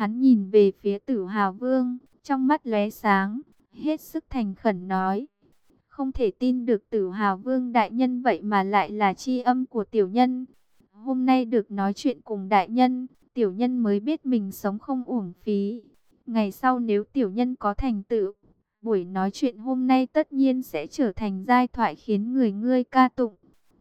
Hắn nhìn về phía tử hào vương, trong mắt lóe sáng, hết sức thành khẩn nói. Không thể tin được tử hào vương đại nhân vậy mà lại là chi âm của tiểu nhân. Hôm nay được nói chuyện cùng đại nhân, tiểu nhân mới biết mình sống không uổng phí. Ngày sau nếu tiểu nhân có thành tựu, buổi nói chuyện hôm nay tất nhiên sẽ trở thành giai thoại khiến người ngươi ca tụng.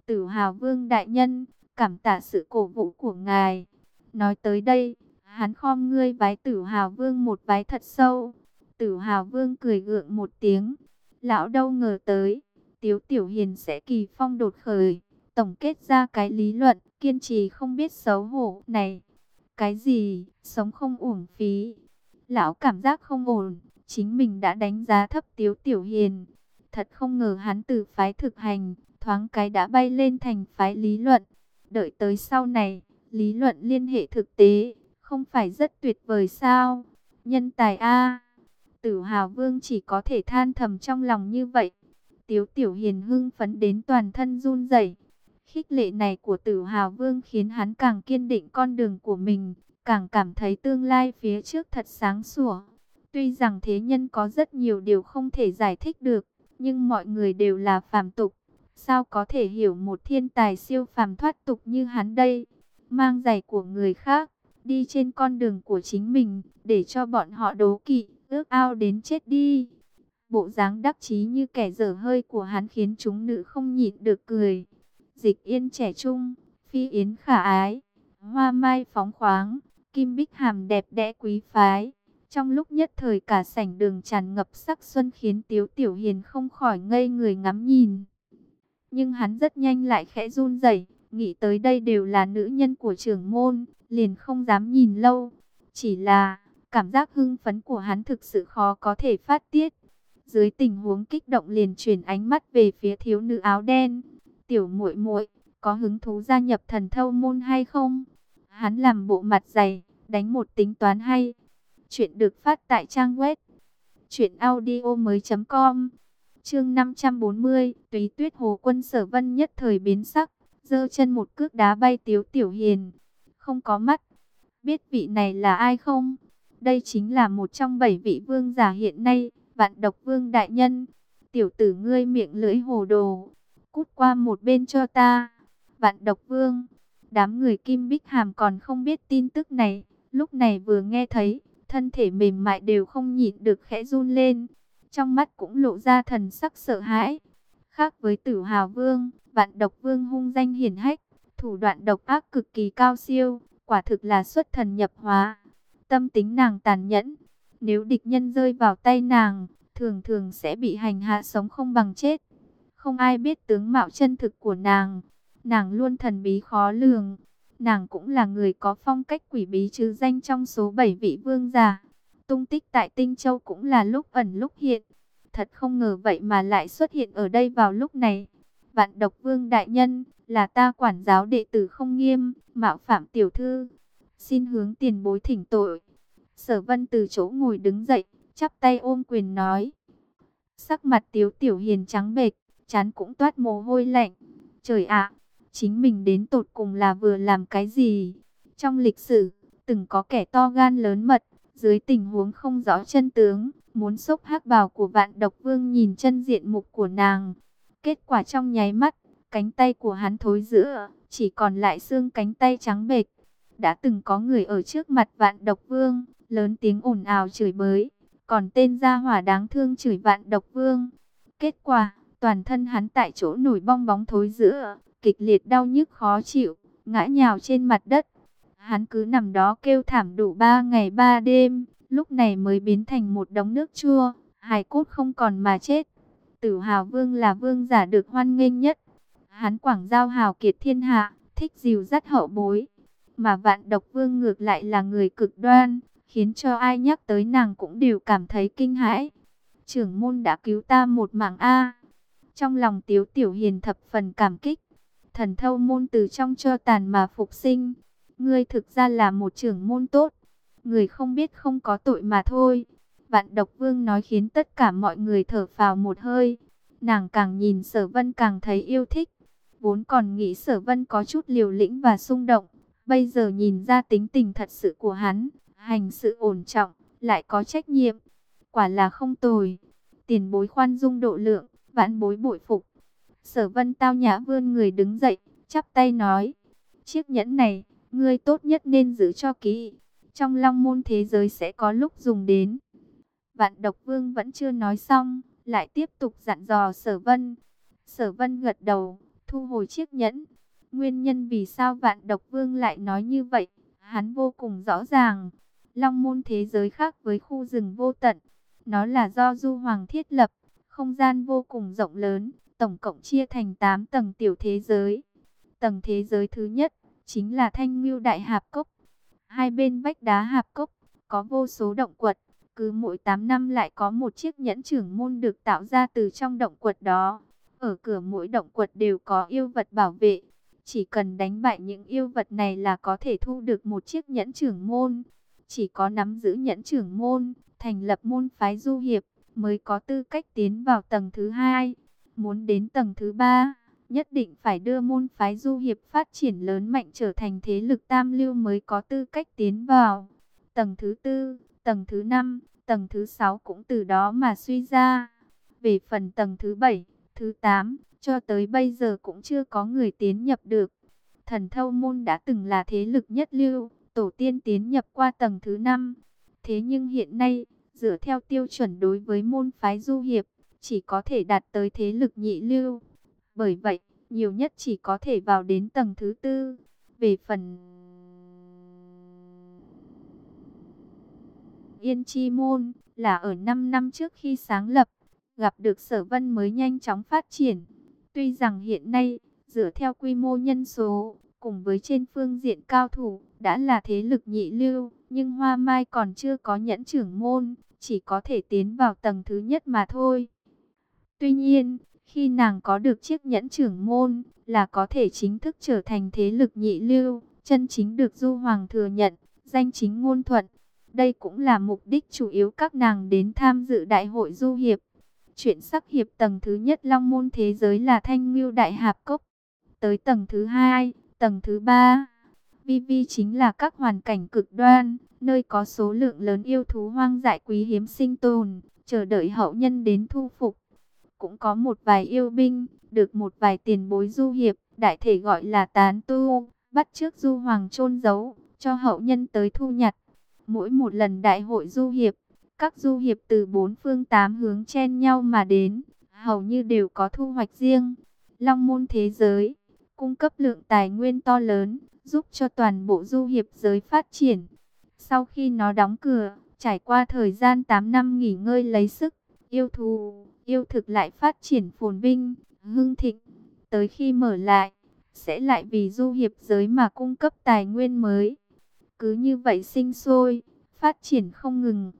Tử hào vương đại nhân, cảm tạ sự cổ vũ của ngài. Nói tới đây, hắn khom ngươi vái tử hào vương một vái thật sâu. Tử hào vương cười gượng một tiếng. Lão đâu ngờ tới, tiếu tiểu hiền sẽ kỳ phong đột khởi. Tổng kết ra cái lý luận, kiên trì không biết xấu hổ này. Cái gì, sống không uổng phí. Lão cảm giác không ổn, chính mình đã đánh giá thấp tiếu tiểu hiền. Thật không ngờ hắn từ phái thực hành, thoáng cái đã bay lên thành phái lý luận. Đợi tới sau này, lý luận liên hệ thực tế, không phải rất tuyệt vời sao? Nhân tài A. Tử Hào Vương chỉ có thể than thầm trong lòng như vậy. Tiếu Tiểu Hiền hưng phấn đến toàn thân run rẩy. Khích lệ này của Tử Hào Vương khiến hắn càng kiên định con đường của mình, càng cảm thấy tương lai phía trước thật sáng sủa. Tuy rằng thế nhân có rất nhiều điều không thể giải thích được, nhưng mọi người đều là phàm tục. Sao có thể hiểu một thiên tài siêu phàm thoát tục như hắn đây? Mang giày của người khác, đi trên con đường của chính mình, để cho bọn họ đố kỵ, ước ao đến chết đi. Bộ dáng đắc chí như kẻ dở hơi của hắn khiến chúng nữ không nhịn được cười. Dịch yên trẻ trung, phi yến khả ái, hoa mai phóng khoáng, kim bích hàm đẹp đẽ quý phái. Trong lúc nhất thời cả sảnh đường tràn ngập sắc xuân khiến Tiếu Tiểu Hiền không khỏi ngây người ngắm nhìn. Nhưng hắn rất nhanh lại khẽ run rẩy, nghĩ tới đây đều là nữ nhân của trưởng môn, liền không dám nhìn lâu. Chỉ là, cảm giác hưng phấn của hắn thực sự khó có thể phát tiết. Dưới tình huống kích động liền chuyển ánh mắt về phía thiếu nữ áo đen. Tiểu muội muội có hứng thú gia nhập thần thâu môn hay không? Hắn làm bộ mặt dày, đánh một tính toán hay. Chuyện được phát tại trang web chuyện audio mới.com Chương 540, Túy Tuyết Hồ Quân Sở Vân nhất thời biến sắc, giơ chân một cước đá bay Tiếu Tiểu Hiền. Không có mắt, biết vị này là ai không? Đây chính là một trong bảy vị vương giả hiện nay, Vạn Độc Vương đại nhân. Tiểu tử ngươi miệng lưỡi hồ đồ, cút qua một bên cho ta. Vạn Độc Vương, đám người Kim Bích Hàm còn không biết tin tức này, lúc này vừa nghe thấy, thân thể mềm mại đều không nhịn được khẽ run lên trong mắt cũng lộ ra thần sắc sợ hãi. Khác với tử hào vương, vạn độc vương hung danh hiển hách, thủ đoạn độc ác cực kỳ cao siêu, quả thực là xuất thần nhập hóa. Tâm tính nàng tàn nhẫn, nếu địch nhân rơi vào tay nàng, thường thường sẽ bị hành hạ sống không bằng chết. Không ai biết tướng mạo chân thực của nàng, nàng luôn thần bí khó lường. Nàng cũng là người có phong cách quỷ bí chứ danh trong số 7 vị vương giả. Tung tích tại Tinh Châu cũng là lúc ẩn lúc hiện. Thật không ngờ vậy mà lại xuất hiện ở đây vào lúc này. Vạn độc vương đại nhân, là ta quản giáo đệ tử không nghiêm, mạo phạm tiểu thư. Xin hướng tiền bối thỉnh tội. Sở vân từ chỗ ngồi đứng dậy, chắp tay ôm quyền nói. Sắc mặt tiếu tiểu hiền trắng bệch, chán cũng toát mồ hôi lạnh. Trời ạ, chính mình đến tột cùng là vừa làm cái gì? Trong lịch sử, từng có kẻ to gan lớn mật, dưới tình huống không rõ chân tướng, muốn xốc hắc bào của vạn độc vương nhìn chân diện mục của nàng. Kết quả trong nháy mắt, cánh tay của hắn thối giữa, chỉ còn lại xương cánh tay trắng bệch. Đã từng có người ở trước mặt vạn độc vương, lớn tiếng ồn ào chửi bới, còn tên gia hỏa đáng thương chửi vạn độc vương. Kết quả, toàn thân hắn tại chỗ nổi bong bóng thối giữa, kịch liệt đau nhức khó chịu, ngã nhào trên mặt đất. Hắn cứ nằm đó kêu thảm đủ ba ngày ba đêm, lúc này mới biến thành một đống nước chua, hài cốt không còn mà chết. Tử Hào Vương là vương giả được hoan nghênh nhất. Hắn quảng giao hào kiệt thiên hạ, thích dìu dắt hậu bối. Mà vạn độc vương ngược lại là người cực đoan, khiến cho ai nhắc tới nàng cũng đều cảm thấy kinh hãi. Trưởng môn đã cứu ta một mạng A. Trong lòng tiếu tiểu hiền thập phần cảm kích. Thần thâu môn từ trong cho tàn mà phục sinh. Ngươi thực ra là một trưởng môn tốt. Người không biết không có tội mà thôi. Vạn độc vương nói khiến tất cả mọi người thở phào một hơi. Nàng càng nhìn sở vân càng thấy yêu thích. Vốn còn nghĩ sở vân có chút liều lĩnh và xung động. Bây giờ nhìn ra tính tình thật sự của hắn. hành sự ổn trọng, lại có trách nhiệm. Quả là không tồi. Tiền bối khoan dung độ lượng, vãn bối bội phục. Sở vân tao nhã vươn người đứng dậy, chắp tay nói. Chiếc nhẫn này, ngươi tốt nhất nên giữ cho kỹ. Trong long môn thế giới sẽ có lúc dùng đến. Vạn độc vương vẫn chưa nói xong, lại tiếp tục dặn dò sở vân. Sở vân gật đầu, thu hồi chiếc nhẫn. Nguyên nhân vì sao vạn độc vương lại nói như vậy, hắn vô cùng rõ ràng. Long môn thế giới khác với khu rừng vô tận. Nó là do du hoàng thiết lập, không gian vô cùng rộng lớn, tổng cộng chia thành 8 tầng tiểu thế giới. Tầng thế giới thứ nhất, chính là thanh ngưu đại hạp cốc. Hai bên vách đá hạp cốc, có vô số động quật. Cứ mỗi 8 năm lại có một chiếc nhẫn trưởng môn được tạo ra từ trong động quật đó. Ở cửa mỗi động quật đều có yêu vật bảo vệ. Chỉ cần đánh bại những yêu vật này là có thể thu được một chiếc nhẫn trưởng môn. Chỉ có nắm giữ nhẫn trưởng môn, thành lập môn phái du hiệp, mới có tư cách tiến vào tầng thứ hai. Muốn đến tầng thứ ba, nhất định phải đưa môn phái du hiệp phát triển lớn mạnh trở thành thế lực tam lưu mới có tư cách tiến vào. Tầng thứ tư, tầng thứ năm, tầng thứ sáu cũng từ đó mà suy ra. Về phần tầng thứ bảy, thứ tám, cho tới bây giờ cũng chưa có người tiến nhập được. Thần thâu môn đã từng là thế lực nhất lưu, tổ tiên tiến nhập qua tầng thứ năm. Thế nhưng hiện nay, dựa theo tiêu chuẩn đối với môn phái du hiệp, chỉ có thể đạt tới thế lực nhị lưu. Bởi vậy, nhiều nhất chỉ có thể vào đến tầng thứ tư. Về phần Yên Chi Môn là ở 5 năm trước khi sáng lập, gặp được sở vân mới nhanh chóng phát triển. Tuy rằng hiện nay, dựa theo quy mô nhân số, cùng với trên phương diện cao thủ, đã là thế lực nhị lưu, nhưng Hoa Mai còn chưa có nhẫn trưởng môn, chỉ có thể tiến vào tầng thứ nhất mà thôi. Tuy nhiên, khi nàng có được chiếc nhẫn trưởng môn, là có thể chính thức trở thành thế lực nhị lưu, chân chính được Du Hoàng thừa nhận, danh chính ngôn thuận. Đây cũng là mục đích chủ yếu các nàng đến tham dự đại hội du hiệp. Chuyện sắc hiệp tầng thứ nhất long môn thế giới là thanh ngưu đại hạp cốc. Tới tầng thứ hai, tầng thứ ba, vv chính là các hoàn cảnh cực đoan, nơi có số lượng lớn yêu thú hoang dại quý hiếm sinh tồn, chờ đợi hậu nhân đến thu phục. Cũng có một vài yêu binh, được một vài tiền bối du hiệp, đại thể gọi là tán tu, bắt trước du hoàng chôn giấu, cho hậu nhân tới thu nhặt. Mỗi một lần đại hội du hiệp, các du hiệp từ bốn phương tám hướng chen nhau mà đến, hầu như đều có thu hoạch riêng. Long môn thế giới, cung cấp lượng tài nguyên to lớn, giúp cho toàn bộ du hiệp giới phát triển. Sau khi nó đóng cửa, trải qua thời gian 8 năm nghỉ ngơi lấy sức, yêu thù, yêu thực lại phát triển phồn vinh, hưng thịnh. Tới khi mở lại, sẽ lại vì du hiệp giới mà cung cấp tài nguyên mới. Cứ như vậy sinh sôi, phát triển không ngừng.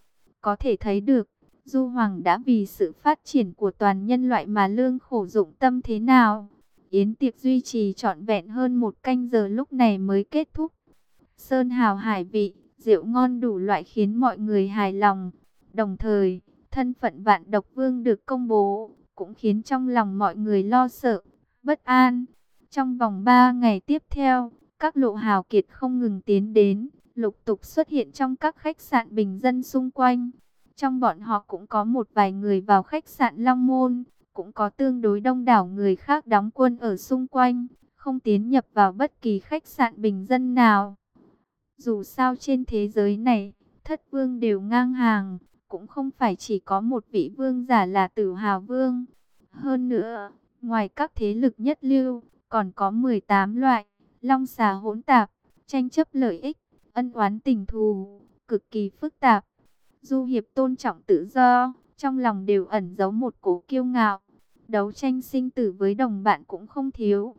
Có thể thấy được, Du Hoàng đã vì sự phát triển của toàn nhân loại mà lương khổ dụng tâm thế nào. Yến tiệc duy trì trọn vẹn hơn một canh giờ lúc này mới kết thúc. Sơn hào hải vị, rượu ngon đủ loại khiến mọi người hài lòng. Đồng thời, thân phận vạn độc vương được công bố, cũng khiến trong lòng mọi người lo sợ, bất an. Trong vòng 3 ngày tiếp theo, các lộ hào kiệt không ngừng tiến đến, lục tục xuất hiện trong các khách sạn bình dân xung quanh. Trong bọn họ cũng có một vài người vào khách sạn Long Môn, cũng có tương đối đông đảo người khác đóng quân ở xung quanh, không tiến nhập vào bất kỳ khách sạn bình dân nào. Dù sao trên thế giới này, thất vương đều ngang hàng, cũng không phải chỉ có một vị vương giả là tử hào vương. Hơn nữa, ngoài các thế lực nhất lưu, còn có 18 loại, long xà hỗn tạp, tranh chấp lợi ích, ân oán tình thù, cực kỳ phức tạp. Du hiệp tôn trọng tự do, trong lòng đều ẩn giấu một cổ kiêu ngạo. Đấu tranh sinh tử với đồng bạn cũng không thiếu.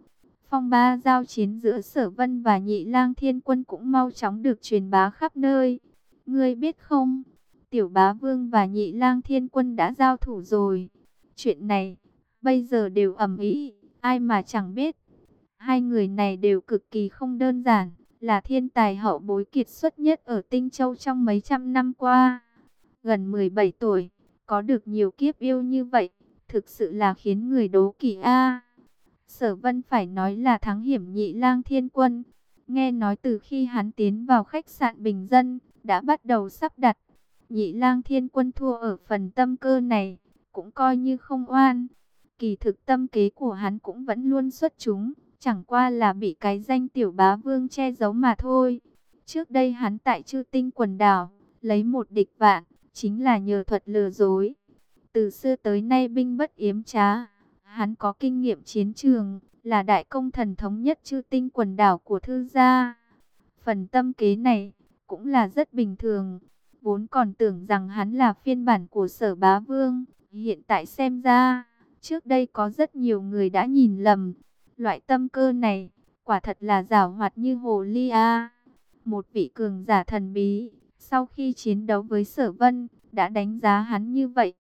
Phong ba giao chiến giữa sở vân và nhị lang thiên quân cũng mau chóng được truyền bá khắp nơi. Ngươi biết không, tiểu bá vương và nhị lang thiên quân đã giao thủ rồi. Chuyện này, bây giờ đều ẩm ý, ai mà chẳng biết. Hai người này đều cực kỳ không đơn giản, là thiên tài hậu bối kiệt xuất nhất ở Tinh Châu trong mấy trăm năm qua. Gần 17 tuổi, có được nhiều kiếp yêu như vậy, thực sự là khiến người đố kỵ a. Sở Vân phải nói là thắng hiểm nhị lang thiên quân. Nghe nói từ khi hắn tiến vào khách sạn bình dân, đã bắt đầu sắp đặt. Nhị lang thiên quân thua ở phần tâm cơ này, cũng coi như không oan. Kỳ thực tâm kế của hắn cũng vẫn luôn xuất chúng, chẳng qua là bị cái danh tiểu bá vương che giấu mà thôi. Trước đây hắn tại chư tinh quần đảo, lấy một địch vạn, chính là nhờ thuật lừa dối. Từ xưa tới nay binh bất yếm trá, hắn có kinh nghiệm chiến trường, là đại công thần thống nhất chư tinh quần đảo của thư gia. Phần tâm kế này cũng là rất bình thường, vốn còn tưởng rằng hắn là phiên bản của sở bá vương, hiện tại xem ra, trước đây có rất nhiều người đã nhìn lầm. Loại tâm cơ này, quả thật là giảo hoạt như hồ ly a. Một vị cường giả thần bí, sau khi chiến đấu với sở vân, đã đánh giá hắn như vậy.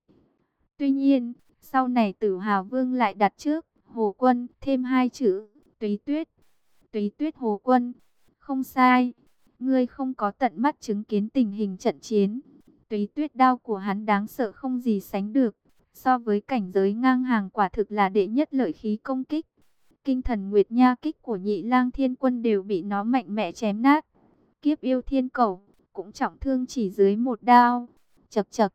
Tuy nhiên, sau này tử hào vương lại đặt trước, hồ quân, thêm hai chữ, túy tuyết. Túy tuyết hồ quân, không sai, ngươi không có tận mắt chứng kiến tình hình trận chiến. Túy tuyết đao của hắn đáng sợ không gì sánh được, so với cảnh giới ngang hàng quả thực là đệ nhất lợi khí công kích. Kinh thần Nguyệt Nha kích của nhị lang thiên quân đều bị nó mạnh mẽ chém nát. Kiếp yêu thiên cầu, cũng trọng thương chỉ dưới một đao. Chật chật,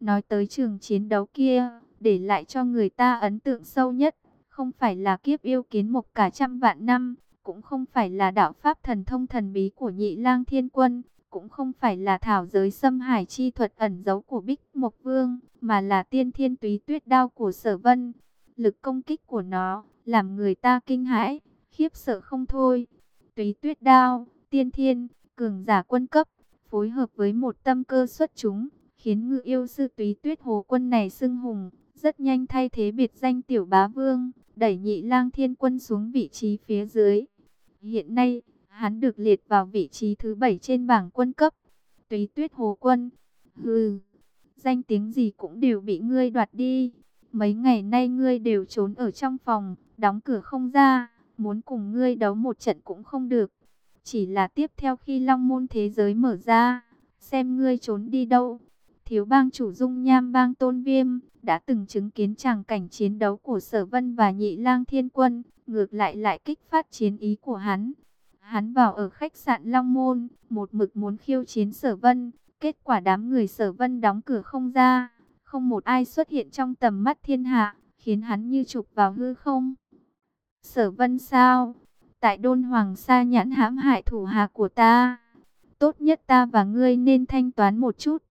nói tới trường chiến đấu kia, để lại cho người ta ấn tượng sâu nhất, không phải là kiếp yêu kiến một cả trăm vạn năm, cũng không phải là đạo pháp thần thông thần bí của nhị lang thiên quân, cũng không phải là thảo giới xâm hải chi thuật ẩn giấu của Bích Mộc Vương, mà là tiên thiên túy tuyết đao của sở vân. Lực công kích của nó, làm người ta kinh hãi, khiếp sợ không thôi. Túy tuyết đao, tiên thiên, cường giả quân cấp, phối hợp với một tâm cơ xuất chúng, khiến ngự yêu sư túy tuyết hồ quân này xưng hùng, rất nhanh thay thế biệt danh tiểu bá vương, đẩy nhị lang thiên quân xuống vị trí phía dưới. Hiện nay, hắn được liệt vào vị trí thứ bảy trên bảng quân cấp. Túy tuyết hồ quân, hừ, danh tiếng gì cũng đều bị ngươi đoạt đi. Mấy ngày nay ngươi đều trốn ở trong phòng, đóng cửa không ra, muốn cùng ngươi đấu một trận cũng không được. Chỉ là tiếp theo khi long môn thế giới mở ra, xem ngươi trốn đi đâu. Thiếu bang chủ dung nham bang tôn viêm, đã từng chứng kiến tràng cảnh chiến đấu của sở vân và nhị lang thiên quân, ngược lại lại kích phát chiến ý của hắn. Hắn vào ở khách sạn Long Môn, một mực muốn khiêu chiến sở vân, kết quả đám người sở vân đóng cửa không ra, không một ai xuất hiện trong tầm mắt thiên hạ, khiến hắn như chụp vào hư không. Sở vân sao? Tại đôn hoàng sa nhãn hãm hại thủ hạ của ta. Tốt nhất ta và ngươi nên thanh toán một chút.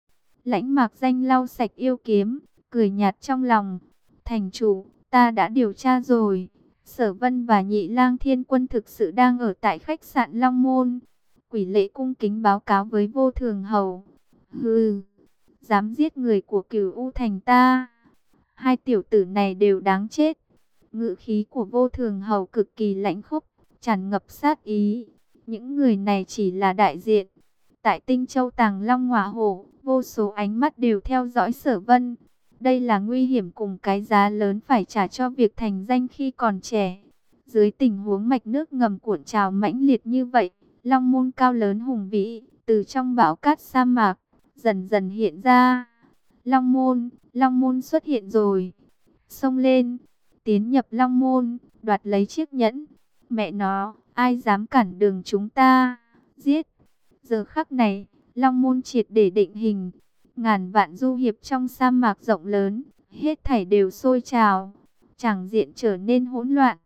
Lãnh mạc danh lau sạch yêu kiếm, cười nhạt trong lòng. Thành chủ, ta đã điều tra rồi. Sở Vân và Nhị Lang Thiên Quân thực sự đang ở tại khách sạn Long Môn. Quỷ lệ cung kính báo cáo với vô thường hầu. Hừ, dám giết người của cửu U thành ta. Hai tiểu tử này đều đáng chết. Ngự khí của vô thường hầu cực kỳ lãnh khốc, tràn ngập sát ý. Những người này chỉ là đại diện. Tại Tinh Châu Tàng Long Hỏa Hổ, vô số ánh mắt đều theo dõi sở vân. Đây là nguy hiểm cùng cái giá lớn phải trả cho việc thành danh khi còn trẻ. Dưới tình huống mạch nước ngầm cuộn trào mãnh liệt như vậy, long môn cao lớn hùng vĩ, từ trong bão cát sa mạc, dần dần hiện ra. Long môn, long môn xuất hiện rồi. Xông lên, tiến nhập long môn, đoạt lấy chiếc nhẫn. Mẹ nó, ai dám cản đường chúng ta? Giết! Giờ khắc này, long môn triệt để định hình, ngàn vạn du hiệp trong sa mạc rộng lớn, hết thảy đều sôi trào, chẳng diện trở nên hỗn loạn.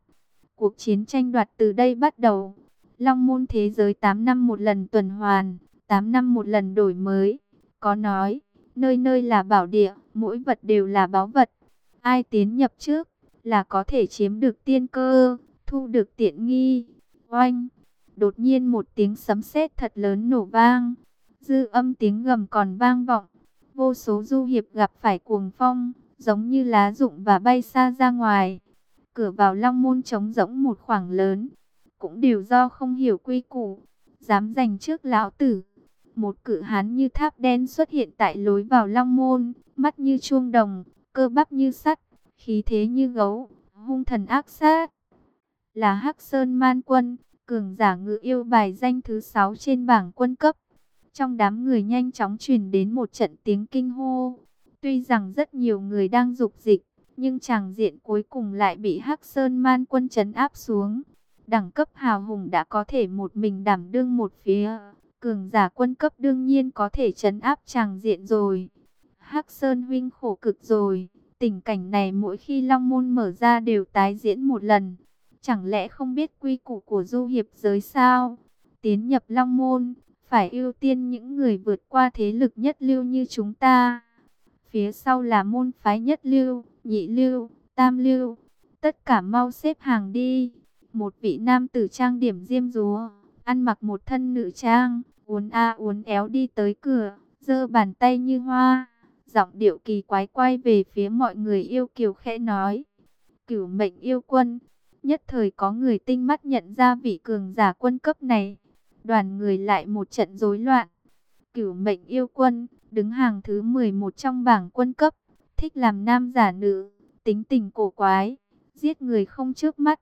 Cuộc chiến tranh đoạt từ đây bắt đầu. Long môn thế giới 8 năm một lần tuần hoàn, 8 năm một lần đổi mới. Có nói, nơi nơi là bảo địa, mỗi vật đều là báu vật. Ai tiến nhập trước, là có thể chiếm được tiên cơ, thu được tiện nghi. Oanh! Đột nhiên một tiếng sấm sét thật lớn nổ vang. Dư âm tiếng gầm còn vang vọng. Vô số du hiệp gặp phải cuồng phong, giống như lá rụng và bay xa ra ngoài. Cửa vào long môn trống rỗng một khoảng lớn, cũng đều do không hiểu quy củ, dám giành trước lão tử. Một cự hán như tháp đen xuất hiện tại lối vào long môn, mắt như chuông đồng, cơ bắp như sắt, khí thế như gấu, hung thần ác sát. Là Hắc Sơn Man Quân, cường giả ngự yêu bài danh thứ 6 trên bảng quân cấp. Trong đám người nhanh chóng truyền đến một trận tiếng kinh hô. Tuy rằng rất nhiều người đang dục dịch, nhưng chàng diện cuối cùng lại bị Hắc Sơn Man quân chấn áp xuống. Đẳng cấp hào hùng đã có thể một mình đảm đương một phía, cường giả quân cấp đương nhiên có thể chấn áp chàng diện rồi. Hắc Sơn huynh khổ cực rồi, tình cảnh này mỗi khi Long Môn mở ra đều tái diễn một lần. Chẳng lẽ không biết quy củ của du hiệp giới sao? Tiến nhập Long Môn, phải ưu tiên những người vượt qua thế lực nhất lưu như chúng ta. Phía sau là môn phái nhất lưu, nhị lưu, tam lưu. Tất cả mau xếp hàng đi. Một vị nam tử trang điểm diêm rúa, ăn mặc một thân nữ trang, uốn a uốn éo đi tới cửa, giơ bàn tay như hoa. Giọng điệu kỳ quái quay về phía mọi người yêu kiều khẽ nói. Cửu mệnh yêu quân. Nhất thời có người tinh mắt nhận ra vị cường giả quân cấp này. Đoàn người lại một trận rối loạn. Cửu mệnh yêu quân, đứng hàng thứ 11 trong bảng quân cấp. Thích làm nam giả nữ, tính tình cổ quái, giết người không trước mắt.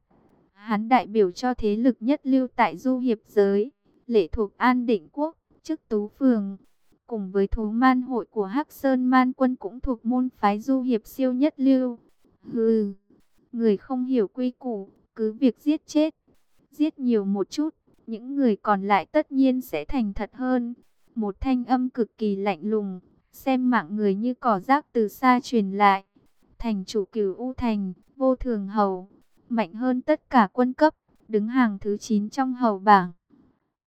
Hắn đại biểu cho thế lực nhất lưu tại du hiệp giới, lệ thuộc an định quốc, chức tú phường. Cùng với thú man hội của Hắc Sơn Man quân cũng thuộc môn phái du hiệp siêu nhất lưu. Hừ, người không hiểu quy củ, cứ việc giết chết. Giết nhiều một chút, những người còn lại tất nhiên sẽ thành thật hơn. Một thanh âm cực kỳ lạnh lùng, xem mạng người như cỏ rác từ xa truyền lại. Thành chủ cửu U Thành, vô thường hầu, mạnh hơn tất cả quân cấp, đứng hàng thứ 9 trong hầu bảng.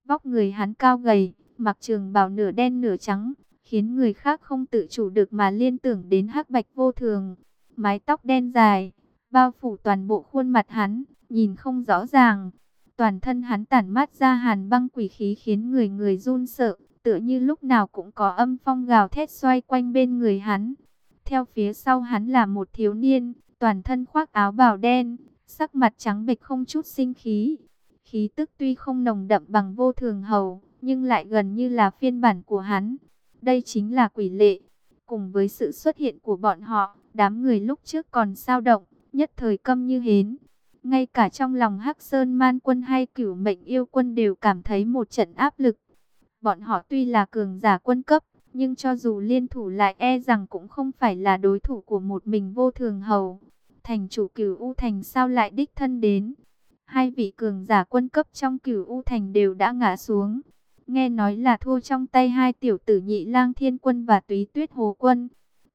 Vóc người hắn cao gầy, mặc trường bào nửa đen nửa trắng, khiến người khác không tự chủ được mà liên tưởng đến hắc bạch vô thường. Mái tóc đen dài, bao phủ toàn bộ khuôn mặt hắn, nhìn không rõ ràng. Toàn thân hắn tản mát ra hàn băng quỷ khí khiến người người run sợ, tựa như lúc nào cũng có âm phong gào thét xoay quanh bên người hắn. Theo phía sau hắn là một thiếu niên, toàn thân khoác áo bào đen, sắc mặt trắng bệch không chút sinh khí. Khí tức tuy không nồng đậm bằng vô thường hầu, nhưng lại gần như là phiên bản của hắn. Đây chính là quỷ lệ. Cùng với sự xuất hiện của bọn họ, đám người lúc trước còn sao động, nhất thời câm như hến. Ngay cả trong lòng Hắc Sơn Man quân hay cửu mệnh yêu quân đều cảm thấy một trận áp lực. Bọn họ tuy là cường giả quân cấp, nhưng cho dù liên thủ lại e rằng cũng không phải là đối thủ của một mình vô thường hầu. Thành chủ cửu U Thành sao lại đích thân đến? Hai vị cường giả quân cấp trong cửu U Thành đều đã ngã xuống. Nghe nói là thua trong tay hai tiểu tử nhị lang thiên quân và túy tuyết hồ quân.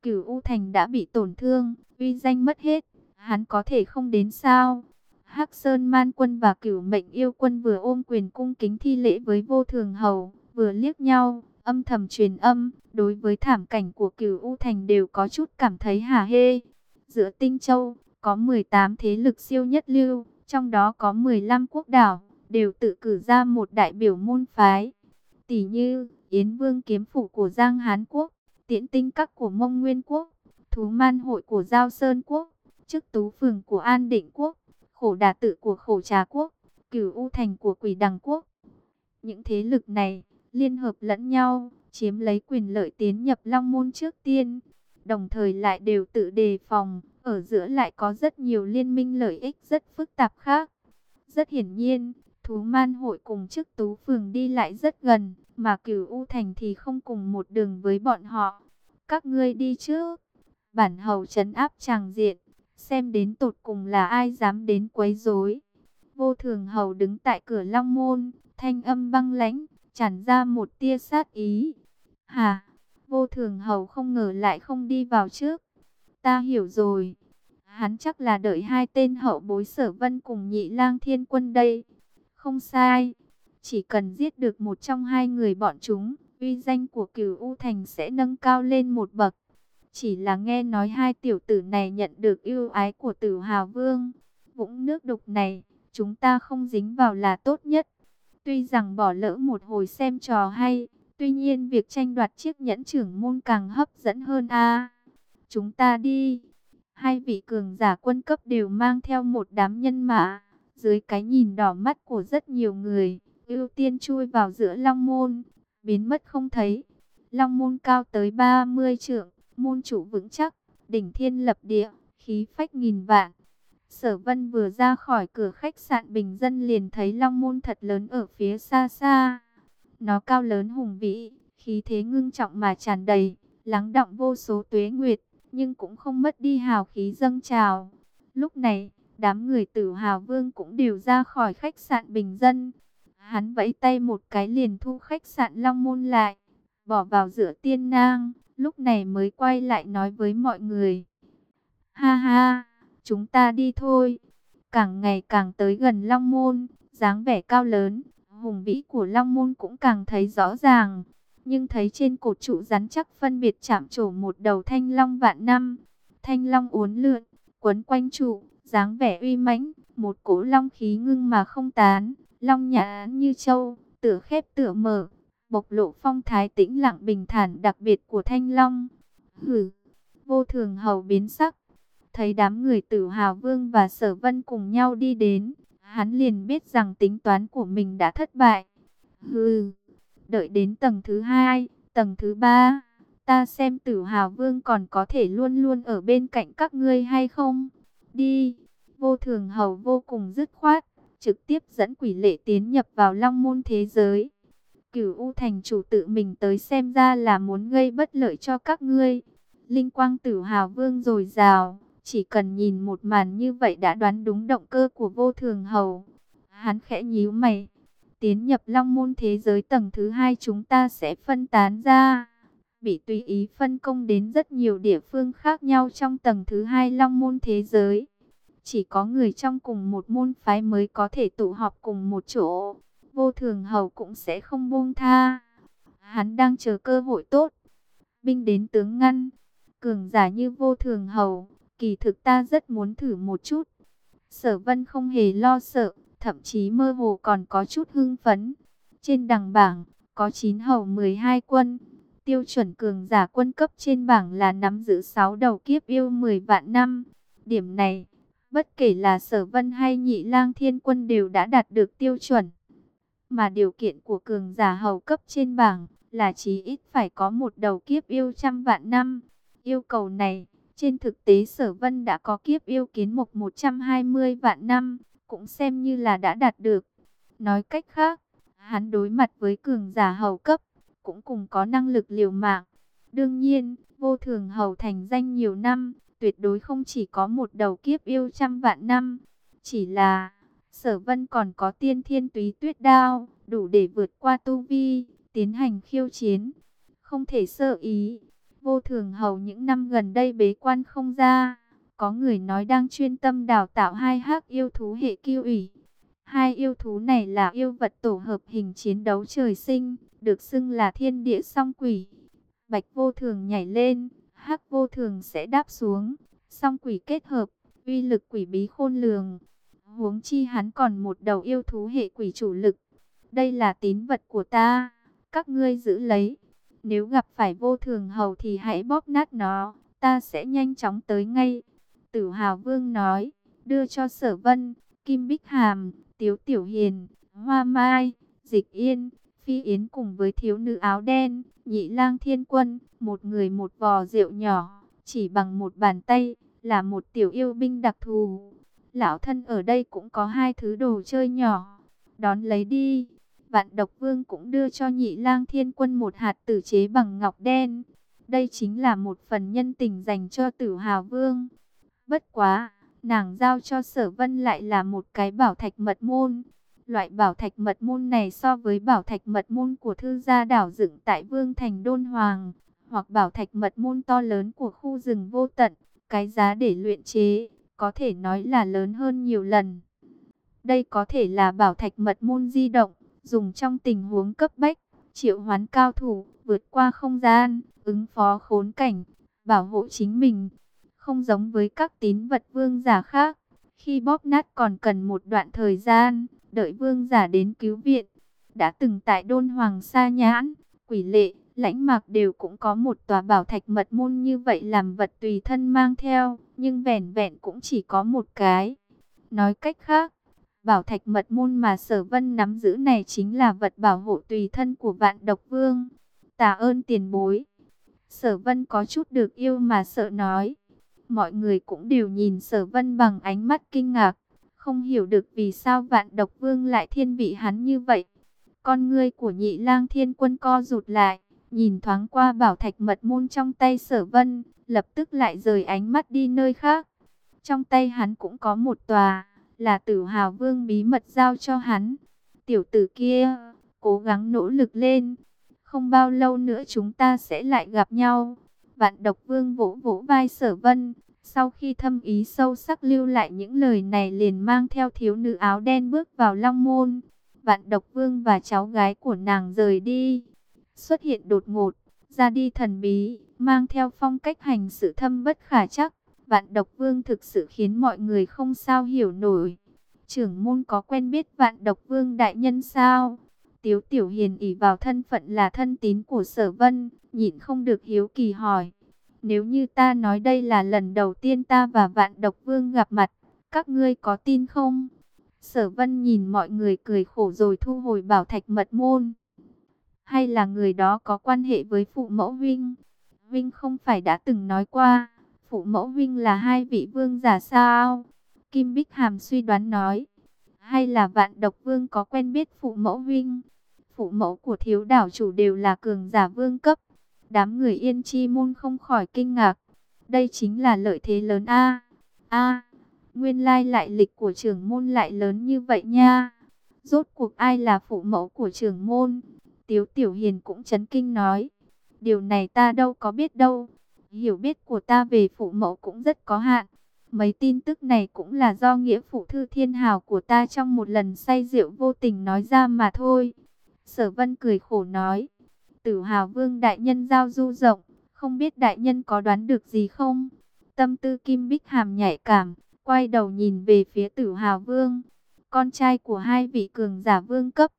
Cửu U Thành đã bị tổn thương, uy danh mất hết. Hắn có thể không đến sao? Hắc Sơn Man quân và cửu mệnh yêu quân vừa ôm quyền cung kính thi lễ với vô thường hầu, vừa liếc nhau, âm thầm truyền âm, đối với thảm cảnh của cửu U Thành đều có chút cảm thấy hả hê. Giữa Tinh Châu, có 18 thế lực siêu nhất lưu, trong đó có 15 quốc đảo, đều tự cử ra một đại biểu môn phái. Tỷ như, Yến Vương Kiếm Phủ của Giang Hán Quốc, Tiễn Tinh Các của Mông Nguyên Quốc, Thú Man Hội của Giao Sơn Quốc, Chức Tú Phường của An Định Quốc, Khổ Đà Tự của Khổ Trà Quốc, Cửu U Thành của Quỷ Đằng Quốc. Những thế lực này, liên hợp lẫn nhau, chiếm lấy quyền lợi tiến nhập Long Môn trước tiên, đồng thời lại đều tự đề phòng, ở giữa lại có rất nhiều liên minh lợi ích rất phức tạp khác. Rất hiển nhiên, Thú Man hội cùng chức tú phường đi lại rất gần, mà cửu U Thành thì không cùng một đường với bọn họ. Các ngươi đi trước, bản hầu trấn áp tràng diện, xem đến tột cùng là ai dám đến quấy rối. Vô thường hầu đứng tại cửa long môn, thanh âm băng lãnh, tràn ra một tia sát ý. Hà, vô thường hầu không ngờ lại không đi vào trước. Ta hiểu rồi. Hắn chắc là đợi hai tên hậu bối sở vân cùng nhị lang thiên quân đây. Không sai. Chỉ cần giết được một trong hai người bọn chúng, uy danh của cửu U Thành sẽ nâng cao lên một bậc. Chỉ là nghe nói hai tiểu tử này nhận được yêu ái của tử Hào Vương. Vũng nước đục này, chúng ta không dính vào là tốt nhất. Tuy rằng bỏ lỡ một hồi xem trò hay, tuy nhiên việc tranh đoạt chiếc nhẫn trưởng môn càng hấp dẫn hơn a. chúng ta đi. Hai vị cường giả quân cấp đều mang theo một đám nhân mã, dưới cái nhìn đỏ mắt của rất nhiều người, ưu tiên chui vào giữa long môn, biến mất không thấy. Long môn cao tới 30 trượng, môn chủ vững chắc, đỉnh thiên lập địa, khí phách nghìn vạn. Sở Vân vừa ra khỏi cửa khách sạn bình dân liền thấy long môn thật lớn ở phía xa xa. Nó cao lớn hùng vĩ, khí thế ngưng trọng mà tràn đầy, lắng đọng vô số tuế nguyệt, nhưng cũng không mất đi hào khí dâng trào. Lúc này, đám người tử hào vương cũng đều ra khỏi khách sạn bình dân. Hắn vẫy tay một cái liền thu khách sạn Long Môn lại, bỏ vào giữa tiên nang, lúc này mới quay lại nói với mọi người. Ha ha, chúng ta đi thôi. Càng ngày càng tới gần Long Môn, dáng vẻ cao lớn, hùng vĩ của Long Môn cũng càng thấy rõ ràng. Nhưng thấy trên cột trụ rắn chắc phân biệt chạm trổ một đầu thanh long vạn năm. Thanh long uốn lượn, quấn quanh trụ, dáng vẻ uy mãnh, một cỗ long khí ngưng mà không tán, long nhã như châu, tựa khép tựa mở, bộc lộ phong thái tĩnh lặng bình thản đặc biệt của thanh long. Hử, vô thường hầu biến sắc, thấy đám người tử hào vương và sở vân cùng nhau đi đến, hắn liền biết rằng tính toán của mình đã thất bại. Hừ, đợi đến tầng thứ hai, tầng thứ ba, ta xem tử hào vương còn có thể luôn luôn ở bên cạnh các ngươi hay không? Đi, vô thường hầu vô cùng dứt khoát, trực tiếp dẫn quỷ lệ tiến nhập vào long môn thế giới. Cửu U thành chủ tự mình tới xem ra là muốn gây bất lợi cho các ngươi. Linh quang tử hào vương rồi rào, chỉ cần nhìn một màn như vậy đã đoán đúng động cơ của vô thường hầu. Hắn khẽ nhíu mày, tiến nhập long môn thế giới tầng thứ hai chúng ta sẽ phân tán ra. Bị tùy ý phân công đến rất nhiều địa phương khác nhau trong tầng thứ hai long môn thế giới. Chỉ có người trong cùng một môn phái mới có thể tụ họp cùng một chỗ. Vô thường hầu cũng sẽ không buông tha. Hắn đang chờ cơ hội tốt. Binh đến tướng ngăn. Cường giả như vô thường hầu. Kỳ thực ta rất muốn thử một chút. Sở vân không hề lo sợ. Thậm chí mơ hồ còn có chút hưng phấn. Trên đằng bảng, có 9 hầu 12 quân. Tiêu chuẩn cường giả quân cấp trên bảng là nắm giữ 6 đầu kiếp yêu 10 vạn năm. Điểm này Bất kể là sở vân hay nhị lang thiên quân đều đã đạt được tiêu chuẩn. Mà điều kiện của cường giả hầu cấp trên bảng là chí ít phải có một đầu kiếp yêu trăm vạn năm. Yêu cầu này, trên thực tế sở vân đã có kiếp yêu kiến mục 120 vạn năm, cũng xem như là đã đạt được. Nói cách khác, hắn đối mặt với cường giả hầu cấp, cũng cùng có năng lực liều mạng. Đương nhiên, vô thường hầu thành danh nhiều năm, tuyệt đối không chỉ có một đầu kiếp yêu trăm vạn năm. Chỉ là, sở vân còn có tiên thiên túy tuyết đao, đủ để vượt qua tu vi, tiến hành khiêu chiến. Không thể sơ ý, vô thường hầu những năm gần đây bế quan không ra. Có người nói đang chuyên tâm đào tạo hai hắc yêu thú hệ kiêu ủy. Hai yêu thú này là yêu vật tổ hợp hình chiến đấu trời sinh, được xưng là thiên địa song quỷ. Bạch vô thường nhảy lên, hắc vô thường sẽ đáp xuống. Song quỷ kết hợp, uy lực quỷ bí khôn lường. Huống chi hắn còn một đầu yêu thú hệ quỷ chủ lực. Đây là tín vật của ta, các ngươi giữ lấy. Nếu gặp phải vô thường hầu thì hãy bóp nát nó, ta sẽ nhanh chóng tới ngay. Tử Hào Vương nói, đưa cho Sở Vân, Kim Bích Hàm, Tiếu Tiểu Hiền, Hoa Mai, Dịch Yên, Phi Yến cùng với thiếu nữ áo đen, Nhị Lang Thiên Quân, một người một vò rượu nhỏ, chỉ bằng một bàn tay, là một tiểu yêu binh đặc thù. Lão thân ở đây cũng có hai thứ đồ chơi nhỏ, đón lấy đi. Vạn độc vương cũng đưa cho nhị lang thiên quân một hạt tử chế bằng ngọc đen. Đây chính là một phần nhân tình dành cho tử hào vương. Bất quá, nàng giao cho sở vân lại là một cái bảo thạch mật môn. Loại bảo thạch mật môn này so với bảo thạch mật môn của thư gia đảo dựng tại Vương Thành Đôn Hoàng, hoặc bảo thạch mật môn to lớn của khu rừng vô tận, cái giá để luyện chế, có thể nói là lớn hơn nhiều lần. Đây có thể là bảo thạch mật môn di động, dùng trong tình huống cấp bách, triệu hoán cao thủ, vượt qua không gian, ứng phó khốn cảnh, bảo hộ chính mình. Không giống với các tín vật vương giả khác, khi bóp nát còn cần một đoạn thời gian, đợi vương giả đến cứu viện. Đã từng tại đôn hoàng sa nhãn, quỷ lệ, lãnh mạc đều cũng có một tòa bảo thạch mật môn như vậy làm vật tùy thân mang theo, nhưng vẻn vẹn cũng chỉ có một cái. Nói cách khác, bảo thạch mật môn mà sở vân nắm giữ này chính là vật bảo hộ tùy thân của vạn độc vương. Tạ ơn tiền bối. Sở vân có chút được yêu mà sợ nói. Mọi người cũng đều nhìn sở vân bằng ánh mắt kinh ngạc. Không hiểu được vì sao vạn độc vương lại thiên vị hắn như vậy. Con ngươi của nhị lang thiên quân co rụt lại nhìn thoáng qua bảo thạch mật môn trong tay sở vân, lập tức lại rời ánh mắt đi nơi khác. Trong tay hắn cũng có một tòa, là tử hào vương bí mật giao cho hắn. tiểu tử kia, cố gắng nỗ lực lên. Không bao lâu nữa chúng ta sẽ lại gặp nhau. Vạn độc vương vỗ vỗ vai sở vân. Sau khi thâm ý sâu sắc lưu lại những lời này liền mang theo thiếu nữ áo đen bước vào long môn. Vạn độc vương và cháu gái của nàng rời đi. Xuất hiện đột ngột, ra đi thần bí, mang theo phong cách hành sự thâm bất khả chắc. Vạn độc vương thực sự khiến mọi người không sao hiểu nổi. Trưởng môn có quen biết vạn độc vương đại nhân sao? Tiếu Tiểu Hiền ỷ vào thân phận là thân tín của sở vân, nhịn không được hiếu kỳ hỏi. Nếu như ta nói đây là lần đầu tiên ta và vạn độc vương gặp mặt, các ngươi có tin không? Sở vân nhìn mọi người cười khổ rồi thu hồi bảo thạch mật môn. Hay là người đó có quan hệ với phụ mẫu Vinh? Vinh không phải đã từng nói qua, phụ mẫu Vinh là hai vị vương giả sao? Kim Bích Hàm suy đoán nói. Hay là vạn độc vương có quen biết phụ mẫu Vinh? Phụ mẫu của thiếu đảo chủ đều là cường giả vương cấp. Đám người yên chi môn không khỏi kinh ngạc. Đây chính là lợi thế lớn a a, nguyên lai lại lịch của trưởng môn lại lớn như vậy nha. Rốt cuộc ai là phụ mẫu của trưởng môn? Tiếu Tiểu Hiền cũng chấn kinh nói. Điều này ta đâu có biết đâu. Hiểu biết của ta về phụ mẫu cũng rất có hạn. Mấy tin tức này cũng là do nghĩa phụ thư thiên hào của ta trong một lần say rượu vô tình nói ra mà thôi. Sở vân cười khổ nói. Tử hào vương đại nhân giao du rộng. Không biết đại nhân có đoán được gì không? Tâm tư kim bích hàm nhạy cảm. Quay đầu nhìn về phía tử hào vương. Con trai của hai vị cường giả vương cấp.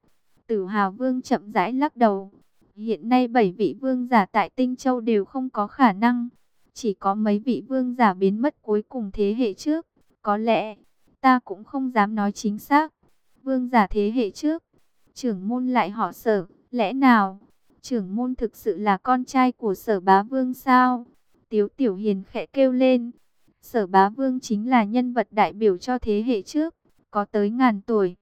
Tử hào vương chậm rãi lắc đầu. Hiện nay bảy vị vương giả tại Tinh Châu đều không có khả năng. Chỉ có mấy vị vương giả biến mất cuối cùng thế hệ trước. Có lẽ, ta cũng không dám nói chính xác. Vương giả thế hệ trước, trưởng môn lại họ sở, lẽ nào trưởng môn thực sự là con trai của sở bá vương sao? Tiếu tiểu hiền khẽ kêu lên, sở bá vương chính là nhân vật đại biểu cho thế hệ trước, có tới ngàn tuổi.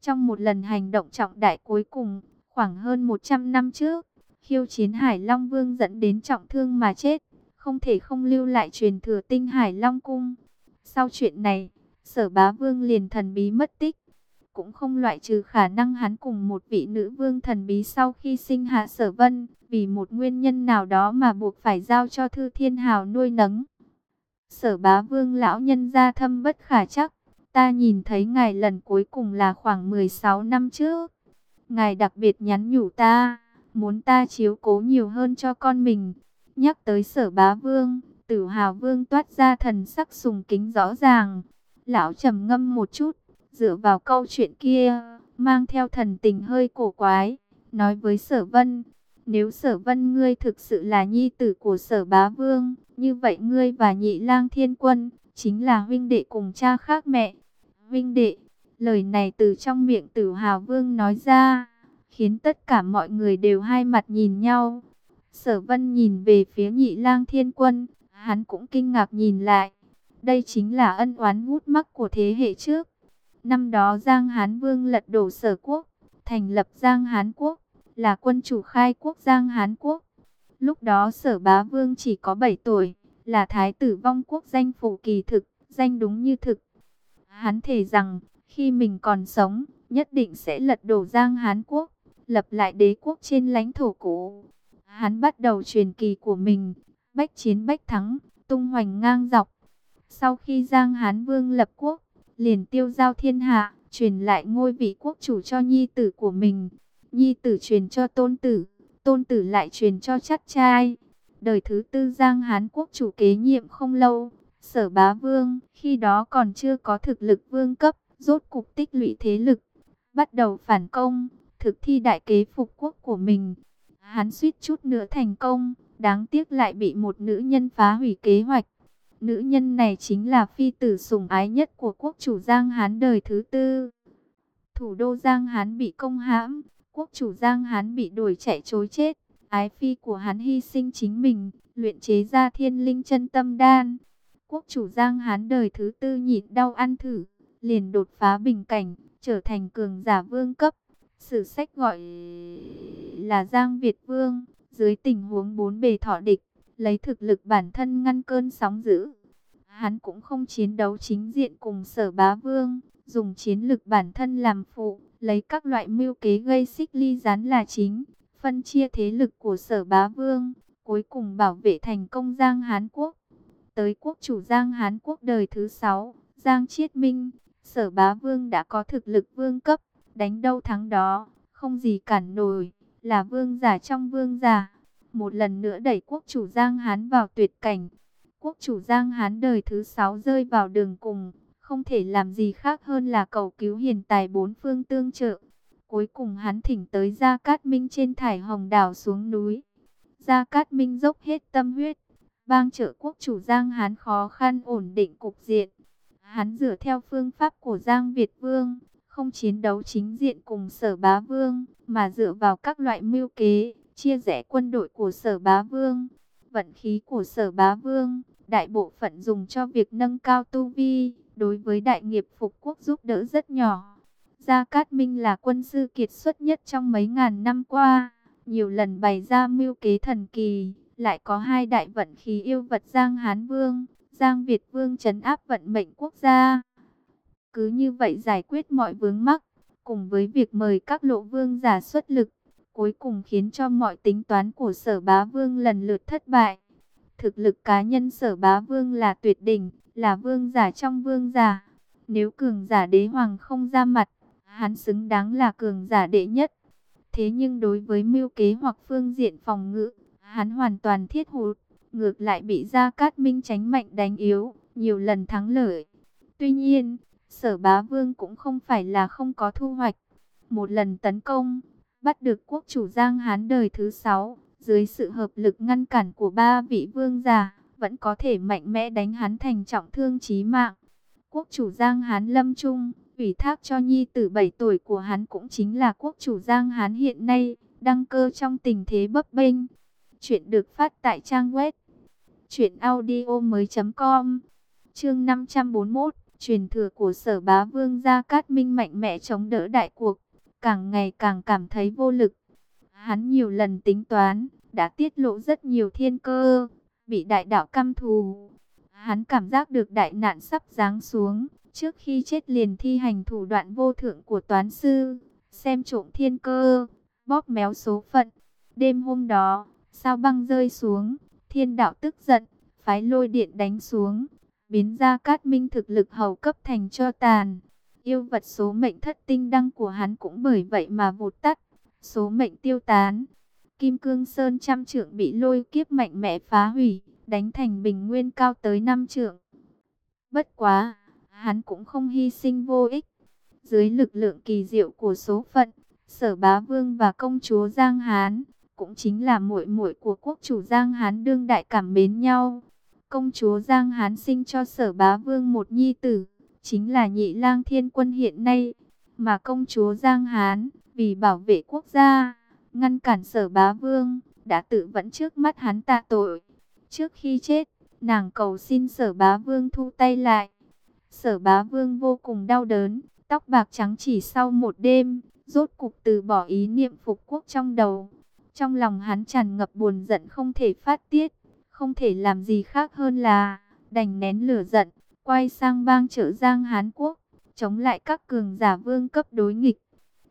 Trong một lần hành động trọng đại cuối cùng, khoảng hơn 100 năm trước, khiêu chiến Hải Long Vương dẫn đến trọng thương mà chết, không thể không lưu lại truyền thừa tinh Hải Long Cung. Sau chuyện này, sở bá vương liền thần bí mất tích cũng không loại trừ khả năng hắn cùng một vị nữ vương thần bí sau khi sinh hạ sở vân, vì một nguyên nhân nào đó mà buộc phải giao cho Thư Thiên Hào nuôi nấng. Sở bá vương lão nhân gia thâm bất khả chắc, ta nhìn thấy ngài lần cuối cùng là khoảng 16 năm trước. Ngài đặc biệt nhắn nhủ ta, muốn ta chiếu cố nhiều hơn cho con mình. Nhắc tới sở bá vương, tử hào vương toát ra thần sắc sùng kính rõ ràng. Lão trầm ngâm một chút, dựa vào câu chuyện kia, mang theo thần tình hơi cổ quái, nói với sở vân, nếu sở vân ngươi thực sự là nhi tử của sở bá vương, như vậy ngươi và nhị lang thiên quân, chính là huynh đệ cùng cha khác mẹ. Huynh đệ, lời này từ trong miệng tử hào vương nói ra, khiến tất cả mọi người đều hai mặt nhìn nhau. Sở vân nhìn về phía nhị lang thiên quân, hắn cũng kinh ngạc nhìn lại. Đây chính là ân oán hút mắc của thế hệ trước. Năm đó Giang Hán Vương lật đổ sở quốc, thành lập Giang Hán Quốc, là quân chủ khai quốc Giang Hán Quốc. Lúc đó sở bá vương chỉ có 7 tuổi, là thái tử vong quốc danh phủ kỳ thực, danh đúng như thực. Hắn thề rằng, khi mình còn sống, nhất định sẽ lật đổ Giang Hán Quốc, lập lại đế quốc trên lãnh thổ cũ. Hắn bắt đầu truyền kỳ của mình, bách chiến bách thắng, tung hoành ngang dọc. Sau khi Giang Hán Vương lập quốc, liền tiêu giao thiên hạ, truyền lại ngôi vị quốc chủ cho nhi tử của mình. Nhi tử truyền cho tôn tử, tôn tử lại truyền cho chắc trai. Đời thứ tư Giang Hán quốc chủ kế nhiệm không lâu, sở bá vương, khi đó còn chưa có thực lực vương cấp, rốt cục tích lũy thế lực, bắt đầu phản công, thực thi đại kế phục quốc của mình. Hắn suýt chút nữa thành công, đáng tiếc lại bị một nữ nhân phá hủy kế hoạch. Nữ nhân này chính là phi tử sủng ái nhất của quốc chủ Giang Hán đời thứ tư. Thủ đô Giang Hán bị công hãm, quốc chủ Giang Hán bị đuổi chạy chối chết. Ái phi của hắn hy sinh chính mình, luyện chế ra thiên linh chân tâm đan. Quốc chủ Giang Hán đời thứ tư nhịn đau ăn thử, liền đột phá bình cảnh, trở thành cường giả vương cấp. Sử sách gọi là Giang Việt Vương, dưới tình huống bốn bề thọ địch, lấy thực lực bản thân ngăn cơn sóng dữ. Hắn cũng không chiến đấu chính diện cùng sở bá vương, dùng chiến lực bản thân làm phụ, lấy các loại mưu kế gây xích ly gián là chính, phân chia thế lực của sở bá vương, cuối cùng bảo vệ thành công Giang Hán Quốc. Tới quốc chủ Giang Hán Quốc đời thứ 6, Giang Chiết Minh, sở bá vương đã có thực lực vương cấp, đánh đâu thắng đó, không gì cản nổi, là vương giả trong vương giả. Một lần nữa đẩy quốc chủ Giang Hán vào tuyệt cảnh. Quốc chủ Giang Hán đời thứ sáu rơi vào đường cùng, không thể làm gì khác hơn là cầu cứu hiền tài bốn phương tương trợ. Cuối cùng hắn thỉnh tới Gia Cát Minh trên thải hồng đảo xuống núi. Gia Cát Minh dốc hết tâm huyết, bang trợ quốc chủ Giang Hán khó khăn ổn định cục diện. Hắn dựa theo phương pháp của Giang Việt Vương, không chiến đấu chính diện cùng sở bá vương, mà dựa vào các loại mưu kế, chia rẽ quân đội của sở bá vương. Vận khí của sở bá vương, đại bộ phận dùng cho việc nâng cao tu vi, đối với đại nghiệp phục quốc giúp đỡ rất nhỏ. Gia Cát Minh là quân sư kiệt xuất nhất trong mấy ngàn năm qua, nhiều lần bày ra mưu kế thần kỳ, lại có hai đại vận khí yêu vật Giang Hán Vương, Giang Việt Vương trấn áp vận mệnh quốc gia. Cứ như vậy giải quyết mọi vướng mắc, cùng với việc mời các lộ vương giả xuất lực, cuối cùng khiến cho mọi tính toán của sở bá vương lần lượt thất bại. Thực lực cá nhân sở bá vương là tuyệt đỉnh, là vương giả trong vương giả. Nếu cường giả đế hoàng không ra mặt, hắn xứng đáng là cường giả đệ nhất. Thế nhưng đối với mưu kế hoặc phương diện phòng ngự, hắn hoàn toàn thiết hụt, ngược lại bị Gia Cát Minh tránh mạnh đánh yếu, nhiều lần thắng lợi. Tuy nhiên, Sở bá vương cũng không phải là không có thu hoạch. Một lần tấn công, bắt được quốc chủ Giang Hán đời thứ sáu, dưới sự hợp lực ngăn cản của ba vị vương giả, vẫn có thể mạnh mẽ đánh hắn thành trọng thương chí mạng. Quốc chủ Giang Hán lâm trung, ủy thác cho nhi tử 7 tuổi của hắn cũng chính là quốc chủ Giang Hán hiện nay, đăng cơ trong tình thế bấp bênh. Chuyện được phát tại trang web truyện audio mới.com Chương 541 truyền thừa của sở bá vương Gia Cát Minh mạnh mẽ chống đỡ đại cuộc, càng ngày càng cảm thấy vô lực. Hắn nhiều lần tính toán, đã tiết lộ rất nhiều thiên cơ, bị đại đạo căm thù. Hắn cảm giác được đại nạn sắp giáng xuống, trước khi chết liền thi hành thủ đoạn vô thượng của toán sư, xem trộm thiên cơ, bóp méo số phận. Đêm hôm đó, sao băng rơi xuống, thiên đạo tức giận, phái lôi điện đánh xuống, biến ra cát minh thực lực hầu cấp thành cho tàn. Yêu vật số mệnh thất tinh đăng của hắn cũng bởi vậy mà vụt tắt, số mệnh tiêu tán. Kim Cương Sơn trăm trượng bị lôi kiếp mạnh mẽ phá hủy, đánh thành bình nguyên cao tới năm trượng. Bất quá, hắn cũng không hy sinh vô ích. Dưới lực lượng kỳ diệu của số phận, Sở Bá Vương và công chúa Giang Hán, cũng chính là muội muội của quốc chủ Giang Hán đương đại cảm mến nhau. Công chúa Giang Hán sinh cho sở bá vương một nhi tử, chính là nhị lang thiên quân hiện nay. Mà công chúa Giang Hán, vì bảo vệ quốc gia, ngăn cản sở bá vương, đã tự vẫn trước mắt hắn tạ tội. Trước khi chết, nàng cầu xin sở bá vương thu tay lại. Sở bá vương vô cùng đau đớn, tóc bạc trắng chỉ sau một đêm, rốt cục từ bỏ ý niệm phục quốc trong đầu. Trong lòng hắn tràn ngập buồn giận không thể phát tiết không thể làm gì khác hơn là đành nén lửa giận, quay sang bang trợ Giang Hán Quốc, chống lại các cường giả vương cấp đối nghịch.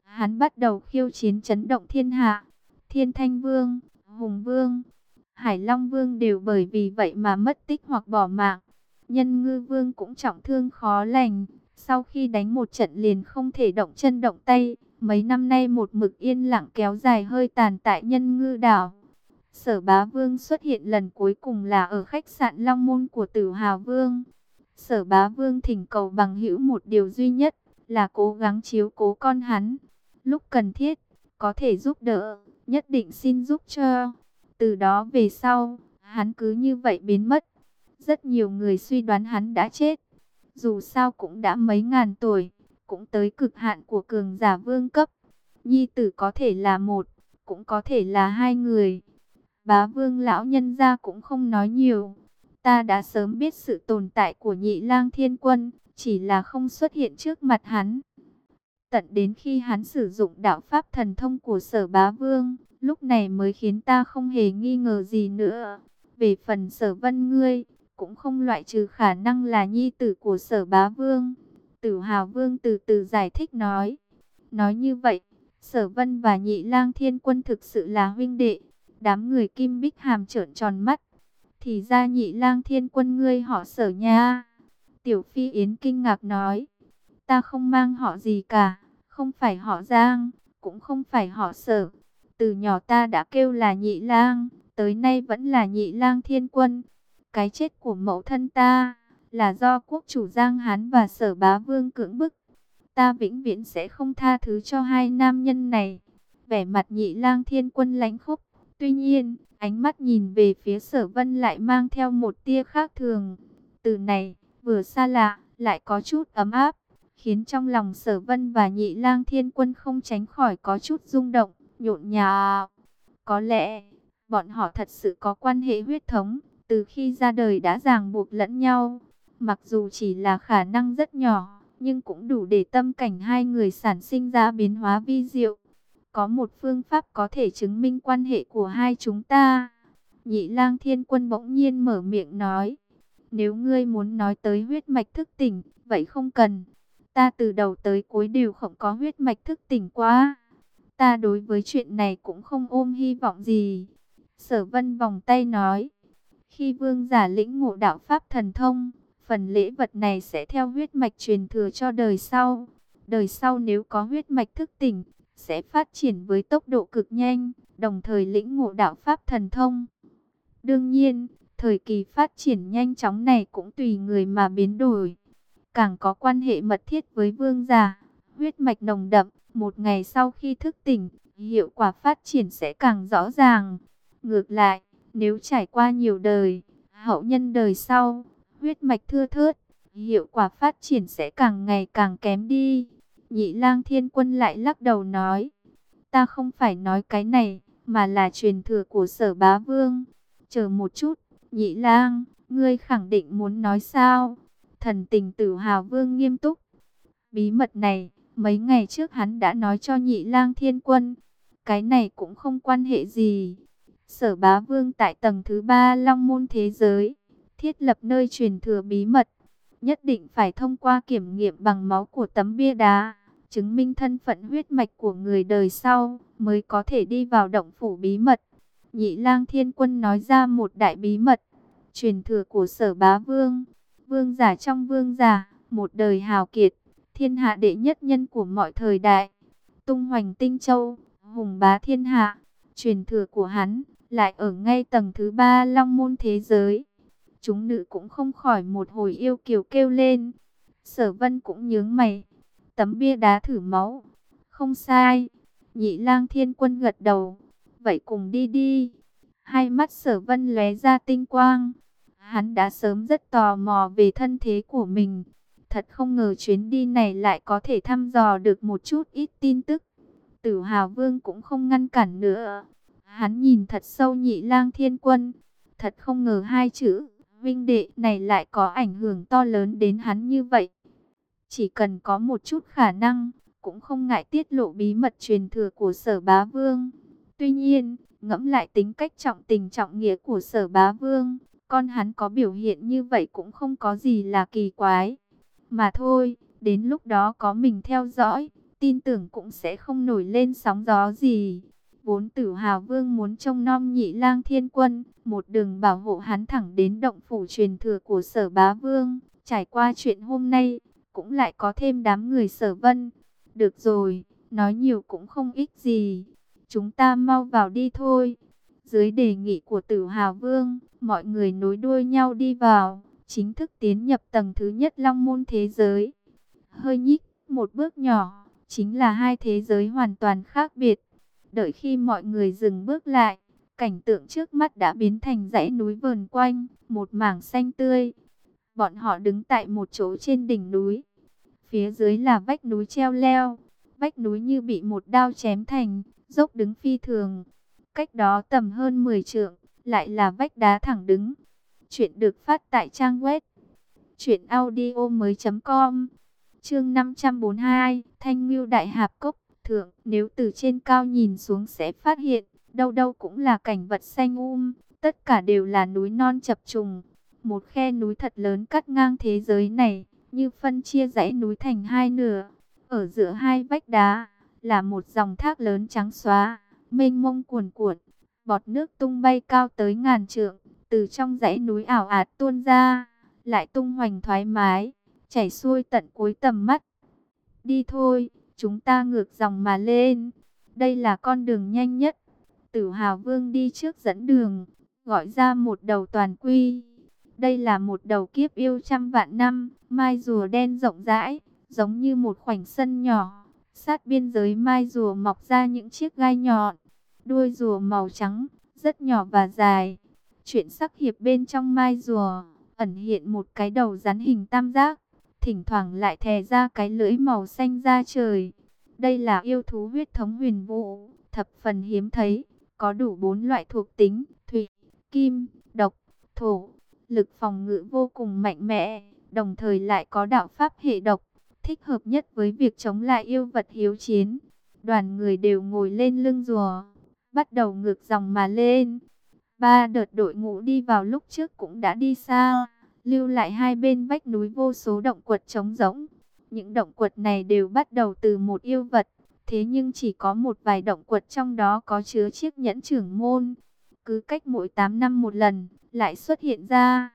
Hắn bắt đầu khiêu chiến chấn động thiên hạ, Thiên Thanh Vương, Hùng Vương, Hải Long Vương đều bởi vì vậy mà mất tích hoặc bỏ mạng. Nhân Ngư Vương cũng trọng thương khó lành, sau khi đánh một trận liền không thể động chân động tay. Mấy năm nay một mực yên lặng kéo dài hơi tàn tại Nhân Ngư Đảo. Sở bá vương xuất hiện lần cuối cùng là ở khách sạn Long Môn của tử Hào Vương. Sở bá vương thỉnh cầu bằng hữu một điều duy nhất là cố gắng chiếu cố con hắn. Lúc cần thiết, có thể giúp đỡ, nhất định xin giúp cho. Từ đó về sau, hắn cứ như vậy biến mất. Rất nhiều người suy đoán hắn đã chết. Dù sao cũng đã mấy ngàn tuổi, cũng tới cực hạn của cường giả vương cấp. Nhi tử có thể là một, cũng có thể là hai người. Bá vương lão nhân gia cũng không nói nhiều. Ta đã sớm biết sự tồn tại của nhị lang thiên quân, chỉ là không xuất hiện trước mặt hắn. Tận đến khi hắn sử dụng đạo pháp thần thông của sở bá vương, lúc này mới khiến ta không hề nghi ngờ gì nữa. Về phần sở vân ngươi, cũng không loại trừ khả năng là nhi tử của sở bá vương. Tử Hào Vương từ từ giải thích nói. Nói như vậy, Sở Vân và Nhị Lang Thiên Quân thực sự là huynh đệ. Đám người Kim Bích Hàm trợn tròn mắt. Thì ra Nhị Lang Thiên Quân ngươi họ Sở nha. Tiểu Phi Yến kinh ngạc nói. Ta không mang họ gì cả, không phải họ Giang, cũng không phải họ Sở. Từ nhỏ ta đã kêu là Nhị Lang, tới nay vẫn là Nhị Lang Thiên Quân. Cái chết của mẫu thân ta là do quốc chủ Giang Hán và Sở Bá Vương cưỡng bức. Ta vĩnh viễn sẽ không tha thứ cho hai nam nhân này. Vẻ mặt Nhị Lang Thiên Quân lãnh khúc tuy nhiên, ánh mắt nhìn về phía Sở Vân lại mang theo một tia khác thường. Từ này, vừa xa lạ, lại có chút ấm áp, khiến trong lòng Sở Vân và Nhị Lang Thiên Quân không tránh khỏi có chút rung động, nhộn nhà Có lẽ, bọn họ thật sự có quan hệ huyết thống, từ khi ra đời đã ràng buộc lẫn nhau. Mặc dù chỉ là khả năng rất nhỏ, nhưng cũng đủ để tâm cảnh hai người sản sinh ra biến hóa vi diệu. Có một phương pháp có thể chứng minh quan hệ của hai chúng ta. Nhị lang thiên quân bỗng nhiên mở miệng nói. Nếu ngươi muốn nói tới huyết mạch thức tỉnh, vậy không cần. Ta từ đầu tới cuối đều không có huyết mạch thức tỉnh quá. Ta đối với chuyện này cũng không ôm hy vọng gì. Sở vân vòng tay nói. Khi vương giả lĩnh ngộ đạo Pháp thần thông, phần lễ vật này sẽ theo huyết mạch truyền thừa cho đời sau. Đời sau nếu có huyết mạch thức tỉnh, sẽ phát triển với tốc độ cực nhanh, đồng thời lĩnh ngộ đạo Pháp thần thông. Đương nhiên, thời kỳ phát triển nhanh chóng này cũng tùy người mà biến đổi. Càng có quan hệ mật thiết với vương giả, huyết mạch nồng đậm, một ngày sau khi thức tỉnh, hiệu quả phát triển sẽ càng rõ ràng. Ngược lại, nếu trải qua nhiều đời, hậu nhân đời sau, huyết mạch thưa thớt, hiệu quả phát triển sẽ càng ngày càng kém đi. Nhị lang thiên quân lại lắc đầu nói, ta không phải nói cái này, mà là truyền thừa của sở bá vương. Chờ một chút, nhị lang, ngươi khẳng định muốn nói sao? Thần tình tử hào vương nghiêm túc. Bí mật này, mấy ngày trước hắn đã nói cho nhị lang thiên quân. Cái này cũng không quan hệ gì. Sở bá vương tại tầng thứ ba long môn thế giới, thiết lập nơi truyền thừa bí mật. Nhất định phải thông qua kiểm nghiệm bằng máu của tấm bia đá, chứng minh thân phận huyết mạch của người đời sau, mới có thể đi vào động phủ bí mật. Nhị lang thiên quân nói ra một đại bí mật, truyền thừa của sở bá vương, vương giả trong vương giả, một đời hào kiệt, thiên hạ đệ nhất nhân của mọi thời đại, tung hoành tinh châu, hùng bá thiên hạ, truyền thừa của hắn, lại ở ngay tầng thứ ba long môn thế giới. Chúng nữ cũng không khỏi một hồi yêu kiều kêu lên. Sở vân cũng nhướng mày. Tấm bia đá thử máu. Không sai. Nhị lang thiên quân gật đầu. Vậy cùng đi đi. Hai mắt sở vân lóe ra tinh quang. Hắn đã sớm rất tò mò về thân thế của mình. Thật không ngờ chuyến đi này lại có thể thăm dò được một chút ít tin tức. Tử Hào Vương cũng không ngăn cản nữa. Hắn nhìn thật sâu nhị lang thiên quân. Thật không ngờ hai chữ, vinh đệ này lại có ảnh hưởng to lớn đến hắn như vậy. Chỉ cần có một chút khả năng, cũng không ngại tiết lộ bí mật truyền thừa của sở bá vương. Tuy nhiên, ngẫm lại tính cách trọng tình trọng nghĩa của sở bá vương, con hắn có biểu hiện như vậy cũng không có gì là kỳ quái. Mà thôi, đến lúc đó có mình theo dõi, tin tưởng cũng sẽ không nổi lên sóng gió gì. Vốn tử hào vương muốn trông nom nhị lang thiên quân, một đường bảo hộ hắn thẳng đến động phủ truyền thừa của sở bá vương. Trải qua chuyện hôm nay, cũng lại có thêm đám người sở vân. Được rồi, nói nhiều cũng không ích gì. Chúng ta mau vào đi thôi. Dưới đề nghị của tử hào vương, mọi người nối đuôi nhau đi vào, chính thức tiến nhập tầng thứ nhất long môn thế giới. Hơi nhích, một bước nhỏ, chính là hai thế giới hoàn toàn khác biệt. Đợi khi mọi người dừng bước lại, cảnh tượng trước mắt đã biến thành dãy núi vờn quanh, một mảng xanh tươi. Bọn họ đứng tại một chỗ trên đỉnh núi. Phía dưới là vách núi treo leo, vách núi như bị một đao chém thành, dốc đứng phi thường. Cách đó tầm hơn 10 trượng, lại là vách đá thẳng đứng. Chuyện được phát tại trang web truyện audio mới.com Chương 542 Thanh Ngưu Đại Hạp Cốc thượng, nếu từ trên cao nhìn xuống sẽ phát hiện, đâu đâu cũng là cảnh vật xanh um, tất cả đều là núi non chập trùng. Một khe núi thật lớn cắt ngang thế giới này, như phân chia dãy núi thành hai nửa. Ở giữa hai vách đá là một dòng thác lớn trắng xóa, mênh mông cuồn cuộn, bọt nước tung bay cao tới ngàn trượng, từ trong dãy núi ảo ạt tuôn ra, lại tung hoành thoải mái, chảy xuôi tận cuối tầm mắt. Đi thôi, chúng ta ngược dòng mà lên. Đây là con đường nhanh nhất. Tử Hào Vương đi trước dẫn đường, gọi ra một đầu toàn quy. Đây là một đầu kiếp yêu trăm vạn năm, mai rùa đen rộng rãi, giống như một khoảnh sân nhỏ. Sát biên giới mai rùa mọc ra những chiếc gai nhọn, đuôi rùa màu trắng, rất nhỏ và dài. Chuyện sắc hiệp bên trong mai rùa, ẩn hiện một cái đầu rắn hình tam giác, thỉnh thoảng lại thè ra cái lưỡi màu xanh ra trời. Đây là yêu thú huyết thống huyền vũ, thập phần hiếm thấy, có đủ bốn loại thuộc tính, thủy, kim, độc, thổ, lực phòng ngự vô cùng mạnh mẽ, đồng thời lại có đạo pháp hệ độc, thích hợp nhất với việc chống lại yêu vật hiếu chiến. Đoàn người đều ngồi lên lưng rùa, bắt đầu ngược dòng mà lên. Ba đợt đội ngũ đi vào lúc trước cũng đã đi xa, lưu lại hai bên vách núi vô số động quật trống rỗng. Những động quật này đều bắt đầu từ một yêu vật, thế nhưng chỉ có một vài động quật trong đó có chứa chiếc nhẫn trưởng môn. Cứ cách mỗi 8 năm một lần, lại xuất hiện ra.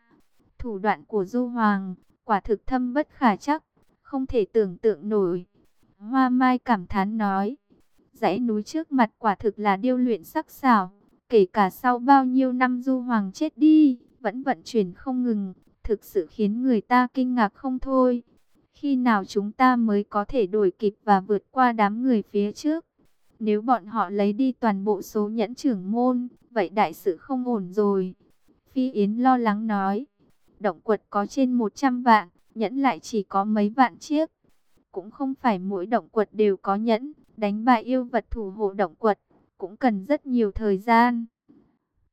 Thủ đoạn của Du Hoàng, quả thực thâm bất khả chắc, không thể tưởng tượng nổi. Hoa Mai cảm thán nói, dãy núi trước mặt quả thực là điêu luyện sắc sảo, kể cả sau bao nhiêu năm Du Hoàng chết đi, vẫn vận chuyển không ngừng, thực sự khiến người ta kinh ngạc không thôi. Khi nào chúng ta mới có thể đổi kịp và vượt qua đám người phía trước? Nếu bọn họ lấy đi toàn bộ số nhẫn trưởng môn, vậy đại sự không ổn rồi. Phi Yến lo lắng nói, động quật có trên 100 vạn, nhẫn lại chỉ có mấy vạn chiếc. Cũng không phải mỗi động quật đều có nhẫn, đánh bại yêu vật thủ hộ động quật, cũng cần rất nhiều thời gian.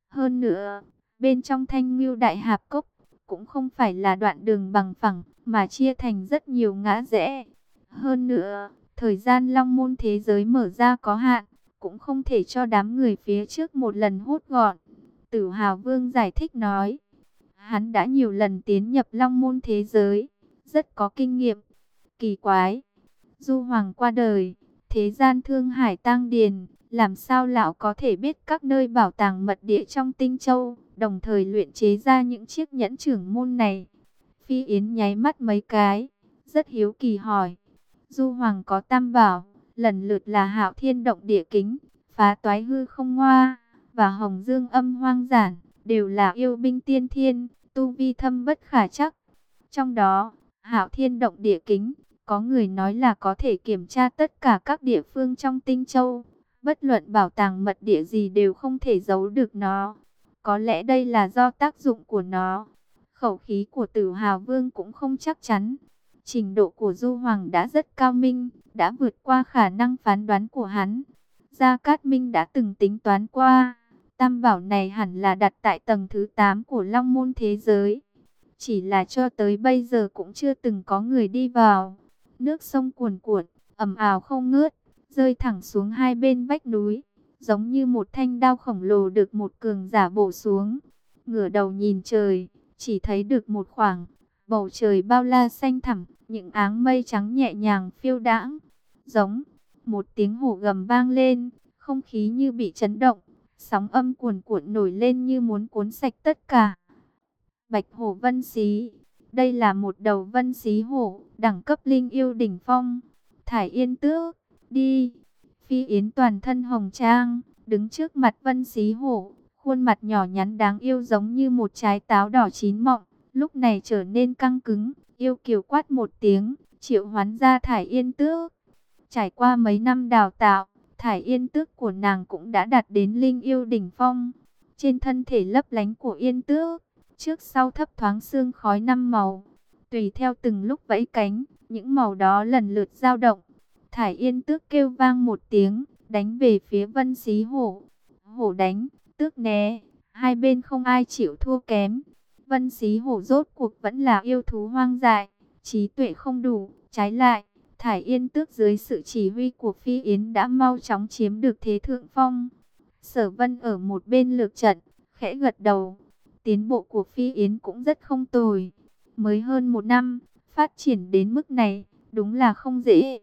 Hơn nữa, bên trong thanh ngưu đại hạp cốc, cũng không phải là đoạn đường bằng phẳng, mà chia thành rất nhiều ngã rẽ. Hơn nữa, thời gian long môn thế giới mở ra có hạn, cũng không thể cho đám người phía trước một lần hút gọn. Tử Hào Vương giải thích nói, hắn đã nhiều lần tiến nhập long môn thế giới, rất có kinh nghiệm. Kỳ quái, Du Hoàng qua đời, thế gian thương hải tăng điền, làm sao lão có thể biết các nơi bảo tàng mật địa trong tinh châu, đồng thời luyện chế ra những chiếc nhẫn trưởng môn này. Phi Yến nháy mắt mấy cái, rất hiếu kỳ hỏi. Du Hoàng có tam bảo, lần lượt là hạo thiên động địa kính, phá toái hư không hoa, và hồng dương âm hoang giản, đều là yêu binh tiên thiên, tu vi thâm bất khả chắc. Trong đó, hạo thiên động địa kính, có người nói là có thể kiểm tra tất cả các địa phương trong tinh châu. Bất luận bảo tàng mật địa gì đều không thể giấu được nó. Có lẽ đây là do tác dụng của nó. Khẩu khí của tử hào vương cũng không chắc chắn. Trình độ của Du Hoàng đã rất cao minh, đã vượt qua khả năng phán đoán của hắn. Gia Cát Minh đã từng tính toán qua. Tam bảo này hẳn là đặt tại tầng thứ 8 của Long Môn Thế Giới. Chỉ là cho tới bây giờ cũng chưa từng có người đi vào. Nước sông cuồn cuộn, ẩm ào không ngớt, rơi thẳng xuống hai bên vách núi giống như một thanh đao khổng lồ được một cường giả bổ xuống. Ngửa đầu nhìn trời, chỉ thấy được một khoảng, bầu trời bao la xanh thẳm, những áng mây trắng nhẹ nhàng phiêu đãng. Giống, một tiếng hổ gầm vang lên, không khí như bị chấn động, sóng âm cuồn cuộn nổi lên như muốn cuốn sạch tất cả. Bạch hổ vân xí, đây là một đầu vân xí hổ, đẳng cấp linh yêu đỉnh phong. Thải yên tước, đi. Phi Yến toàn thân hồng trang, đứng trước mặt Vân Xí Hổ, khuôn mặt nhỏ nhắn đáng yêu giống như một trái táo đỏ chín mọng, lúc này trở nên căng cứng, yêu kiều quát một tiếng, triệu hoán ra thải yên tước. Trải qua mấy năm đào tạo, thải yên tước của nàng cũng đã đạt đến linh yêu đỉnh phong. Trên thân thể lấp lánh của yên tước, trước sau thấp thoáng xương khói năm màu. Tùy theo từng lúc vẫy cánh, những màu đó lần lượt dao động, Thải Yên tước kêu vang một tiếng, đánh về phía Vân Xí Hổ. Hổ đánh, tước né, hai bên không ai chịu thua kém. Vân Xí Hổ rốt cuộc vẫn là yêu thú hoang dại, trí tuệ không đủ, trái lại. Thải Yên tước dưới sự chỉ huy của Phi Yến đã mau chóng chiếm được thế thượng phong. Sở Vân ở một bên lược trận, khẽ gật đầu. Tiến bộ của Phi Yến cũng rất không tồi. Mới hơn một năm, Phát triển đến mức này, đúng là không dễ.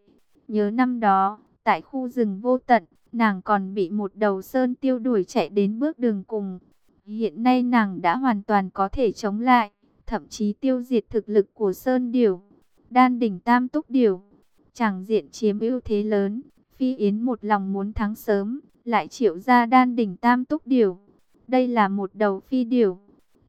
Nhớ năm đó, tại khu rừng vô tận, nàng còn bị một đầu sơn tiêu đuổi chạy đến bước đường cùng. Hiện nay nàng đã hoàn toàn có thể chống lại, thậm chí tiêu diệt thực lực của sơn điểu, đan đỉnh tam túc điểu. Chẳng diện chiếm ưu thế lớn, phi yến một lòng muốn thắng sớm, lại triệu ra đan đỉnh tam túc điểu. Đây là một đầu phi điểu.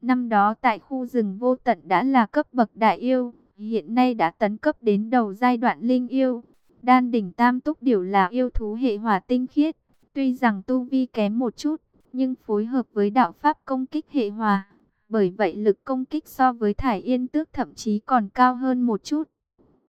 Năm đó tại khu rừng vô tận đã là cấp bậc đại yêu, hiện nay đã tấn cấp đến đầu giai đoạn linh yêu. Đan đỉnh tam túc điểu là yêu thú hệ hỏa tinh khiết, tuy rằng tu vi kém một chút, nhưng phối hợp với đạo pháp công kích hệ hỏa. Bởi vậy lực công kích so với thải yên tước thậm chí còn cao hơn một chút.